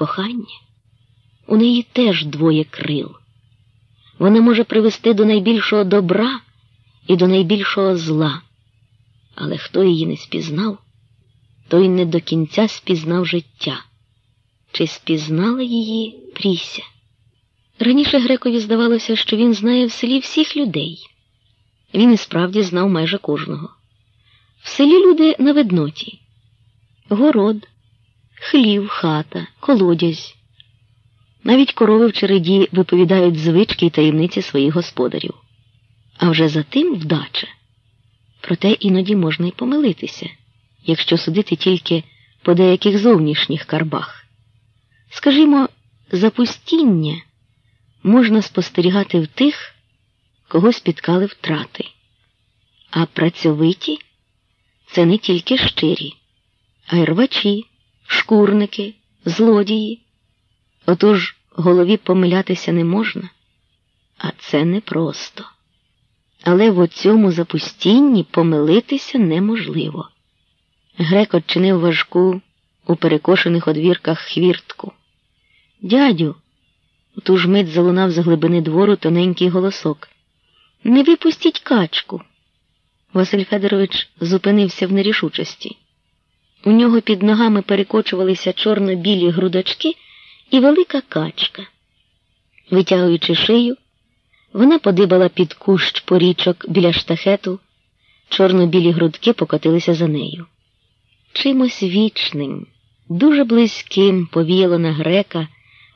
кохання, у неї теж двоє крил. Вона може привести до найбільшого добра і до найбільшого зла. Але хто її не спізнав, той не до кінця спізнав життя. Чи спізнала її Пріся? Раніше Грекові здавалося, що він знає в селі всіх людей. Він і справді знав майже кожного. В селі люди на видноті город, хлів, хата, колодязь. Навіть корови в череді виповідають звички й таємниці своїх господарів. А вже за тим вдача. Проте іноді можна й помилитися, якщо судити тільки по деяких зовнішніх карбах. Скажімо, запустіння можна спостерігати в тих, кого спіткали втрати, а працьовиті це не тільки щирі, а й рвачі, шкурники, злодії. Отож голові помилятися не можна, а це непросто. Але в оцьому запустінні помилитися неможливо. Грек odчинив важку у перекошених одвірках хвіртку. Дядю, ту ж мить залунав з глибини двору тоненький голосок. Не випустіть качку. Василь Федорович зупинився в нерішучості. У нього під ногами перекочувалися чорно-білі грудочки і велика качка. Витягуючи шию, вона подибала під кущ порічок біля штахету, чорно-білі грудки покотилися за нею. Чимось вічним, дуже близьким повіяло на грека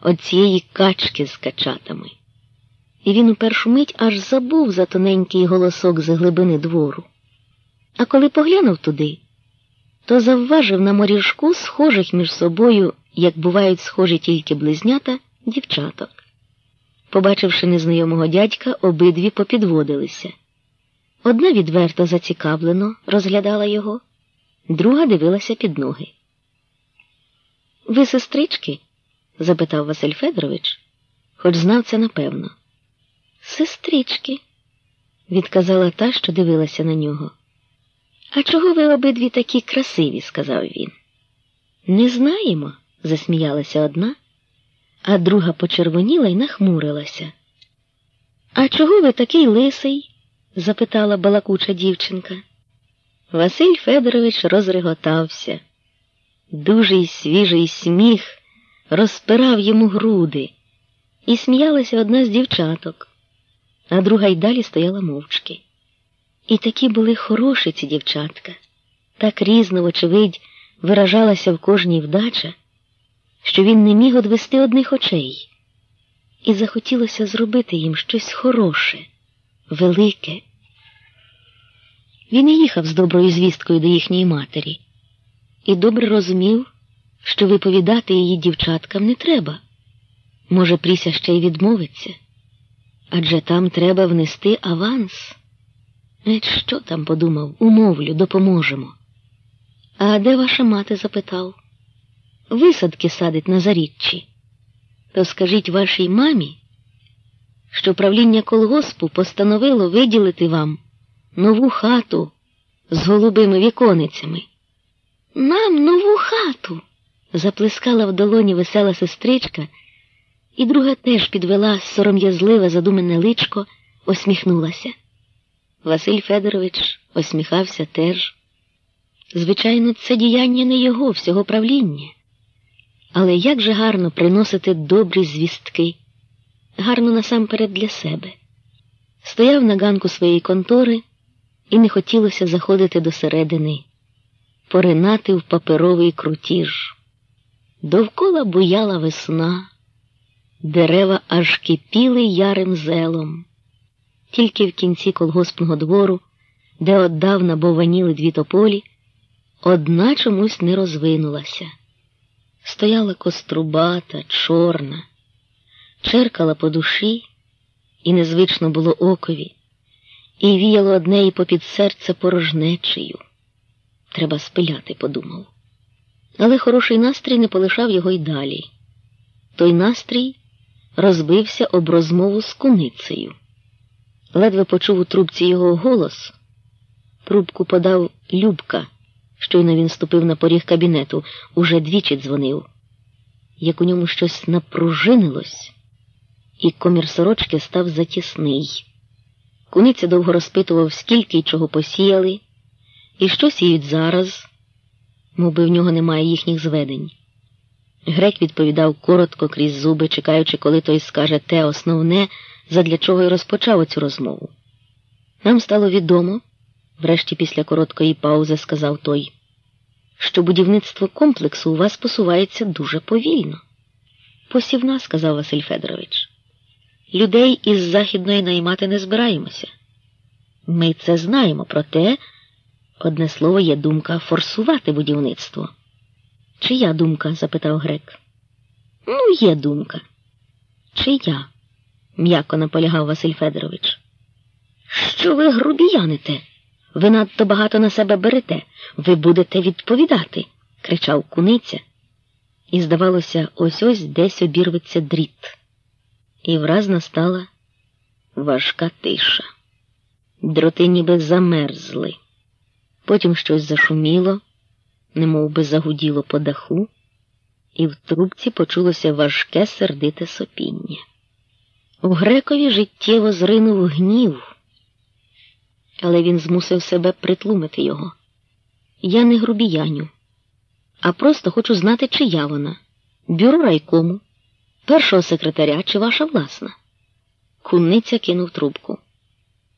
от цієї качки з качатами. І він у першу мить аж забув за тоненький голосок з глибини двору. А коли поглянув туди, то завважив на моріжку схожих між собою, як бувають схожі тільки близнята, дівчаток. Побачивши незнайомого дядька, обидві попідводилися. Одна відверто зацікавлено розглядала його, друга дивилася під ноги. Ви сестрички? запитав Василь Федорович, хоч знав це напевно. Сестрички, відказала та, що дивилася на нього. А чого ви обидві такі красиві? сказав він. Не знаємо, засміялася одна, а друга почервоніла й нахмурилася. А чого ви такий лисий? запитала балакуча дівчинка. Василь Федорович розреготався. Дужий свіжий сміх розпирав йому груди, і сміялася одна з дівчаток, а друга й далі стояла мовчки. І такі були хороші ці дівчатка, так різно, вочевидь, виражалася в кожній вдача, що він не міг одвести одних очей, і захотілося зробити їм щось хороше, велике. Він і їхав з доброю звісткою до їхньої матері і добре розумів, що виповідати її дівчаткам не треба. Може, Пріся ще й відмовиться, адже там треба внести аванс. Геть що там подумав, умовлю, допоможемо. А де ваша мати? запитав. Висадки садить на заріччі. То скажіть вашій мамі, що правління колгоспу постановило виділити вам нову хату з голубими віконицями. Нам нову хату. заплескала в долоні весела сестричка, і друга теж підвела сором'язливе задумене личко, осміхнулася. Василь Федорович осміхався теж. Звичайно, це діяння не його, всього правління. Але як же гарно приносити добрі звістки, гарно насамперед для себе. Стояв на ганку своєї контори, і не хотілося заходити до середини, поринати в паперовий крутіж. Довкола буяла весна, дерева аж кипіли ярим зелом. Тільки в кінці колгоспного двору, де оддавна бованіли дві тополі, одна чомусь не розвинулася. Стояла кострубата, чорна, черкала по душі, і незвично було окові, і віяло одне і попід серце порожнечею. Треба спиляти, подумав. Але хороший настрій не полишав його й далі. Той настрій розбився об розмову з куницею ледве почув у трубці його голос. Трубку подав Любка. Щойно він ступив на поріг кабінету, уже двічі дзвонив. як у ньому щось напружинилось, і комір сорочки став затісний. Куниця довго розпитував, скільки й чого посіяли, і що сіють зараз, мов би в нього немає їхніх зведень. Грек відповідав коротко крізь зуби, чекаючи, коли той скаже те основне, задля чого й розпочав цю розмову. Нам стало відомо, врешті після короткої паузи сказав той, що будівництво комплексу у вас посувається дуже повільно. Посівна, сказав Василь Федорович. Людей із західної наймати не збираємося. Ми це знаємо, проте одне слово є думка форсувати будівництво. Чия думка? запитав грек. Ну, є думка. Чия? М'яко наполягав Василь Федорович. Що ви грубіяните? Ви надто багато на себе берете, ви будете відповідати, кричав куниця. І, здавалося, ось ось десь обірветься дріт. І враз настала важка тиша. Дроти ніби замерзли. Потім щось зашуміло, немов би загуділо по даху, і в трубці почулося важке сердите сопіння. У грекові життєво зринув гнів, але він змусив себе притлумити його. Я не грубіяню, а просто хочу знати, чия вона, бюро райкому, першого секретаря чи ваша власна. Кунниця кинув трубку.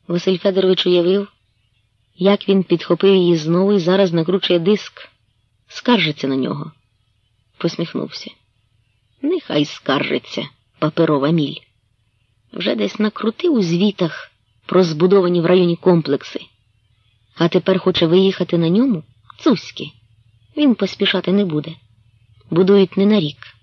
Василь Федорович уявив, як він підхопив її знову і зараз накручує диск, скаржиться на нього. Посміхнувся. Нехай скаржиться, паперова міль. Вже десь накрутив у звітах про збудовані в районі комплекси, а тепер хоче виїхати на ньому Цуськи. Він поспішати не буде. Будують не на рік.